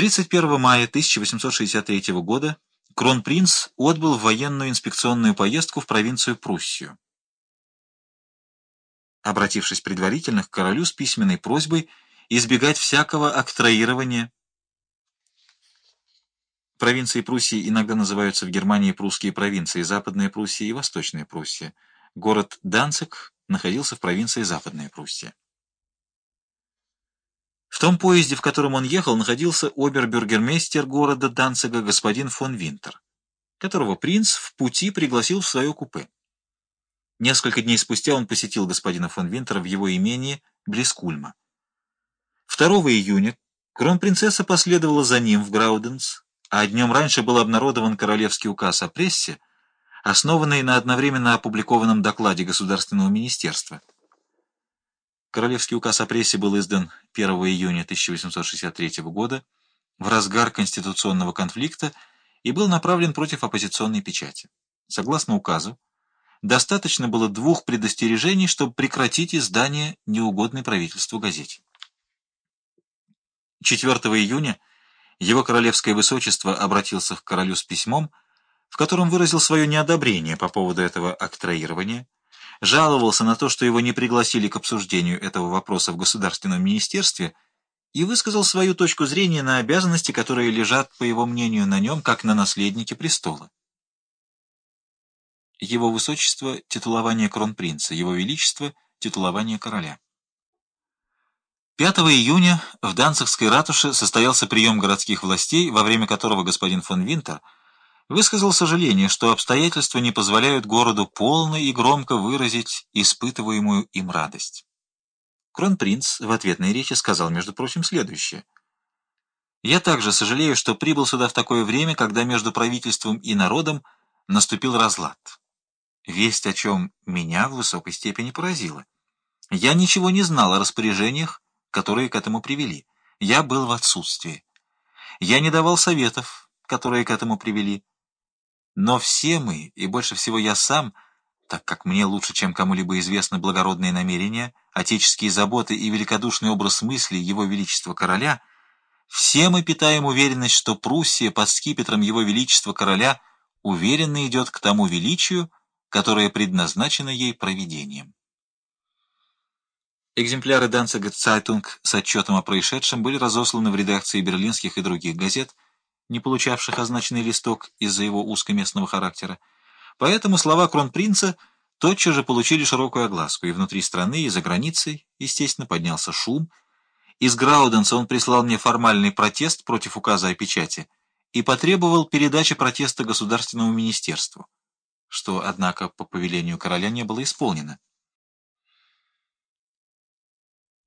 31 мая 1863 года кронпринц отбыл в военную инспекционную поездку в провинцию Пруссию. Обратившись предварительно к королю с письменной просьбой избегать всякого октроирования. Провинции Пруссии иногда называются в Германии прусские провинции, Западная Пруссия и Восточная Пруссия. Город Данциг находился в провинции Западная Пруссия. В том поезде, в котором он ехал, находился обербюргермейстер города Данцига господин фон Винтер, которого принц в пути пригласил в свое купе. Несколько дней спустя он посетил господина фон Винтера в его имении близ Кульма. 2 июня кронпринцесса последовала за ним в Грауденс, а днем раньше был обнародован королевский указ о прессе, основанный на одновременно опубликованном докладе Государственного министерства. Королевский указ о прессе был издан 1 июня 1863 года в разгар конституционного конфликта и был направлен против оппозиционной печати. Согласно указу, достаточно было двух предостережений, чтобы прекратить издание неугодной правительству газете. 4 июня его королевское высочество обратился к королю с письмом, в котором выразил свое неодобрение по поводу этого актроирования, жаловался на то, что его не пригласили к обсуждению этого вопроса в Государственном министерстве и высказал свою точку зрения на обязанности, которые лежат, по его мнению, на нем, как на наследнике престола. Его высочество – титулование кронпринца, его величество – титулование короля. 5 июня в Данцигской ратуше состоялся прием городских властей, во время которого господин фон Винтер – высказал сожаление, что обстоятельства не позволяют городу полно и громко выразить испытываемую им радость. Кронпринц в ответной речи сказал, между прочим, следующее. «Я также сожалею, что прибыл сюда в такое время, когда между правительством и народом наступил разлад. Весть о чем меня в высокой степени поразила. Я ничего не знал о распоряжениях, которые к этому привели. Я был в отсутствии. Я не давал советов, которые к этому привели. Но все мы, и больше всего я сам, так как мне лучше, чем кому-либо известны благородные намерения, отеческие заботы и великодушный образ мысли Его Величества Короля, все мы питаем уверенность, что Пруссия под скипетром Его Величества Короля уверенно идет к тому величию, которое предназначено ей провидением. Экземпляры Данцига Цайтунг с отчетом о происшедшем были разосланы в редакции берлинских и других газет, не получавших означенный листок из-за его узкоместного характера. Поэтому слова кронпринца тотчас же получили широкую огласку, и внутри страны, и за границей, естественно, поднялся шум. Из Грауденса он прислал мне формальный протест против указа о печати и потребовал передачи протеста Государственному министерству, что, однако, по повелению короля не было исполнено.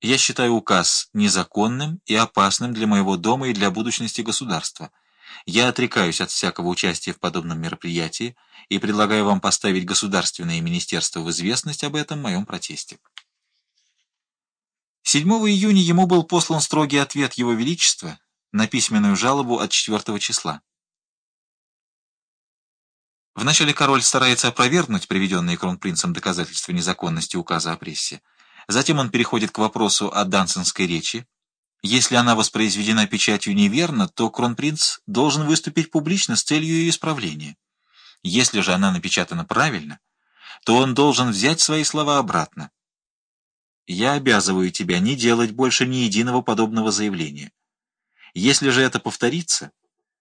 Я считаю указ незаконным и опасным для моего дома и для будущности государства. Я отрекаюсь от всякого участия в подобном мероприятии и предлагаю вам поставить государственное министерство в известность об этом моем протесте. 7 июня ему был послан строгий ответ Его Величества на письменную жалобу от 4 числа. Вначале король старается опровергнуть приведенные кронпринцем доказательства незаконности указа о прессе. Затем он переходит к вопросу о Дансенской речи, если она воспроизведена печатью неверно, то кронпринц должен выступить публично с целью ее исправления. Если же она напечатана правильно, то он должен взять свои слова обратно. Я обязываю тебя не делать больше ни единого подобного заявления. Если же это повторится,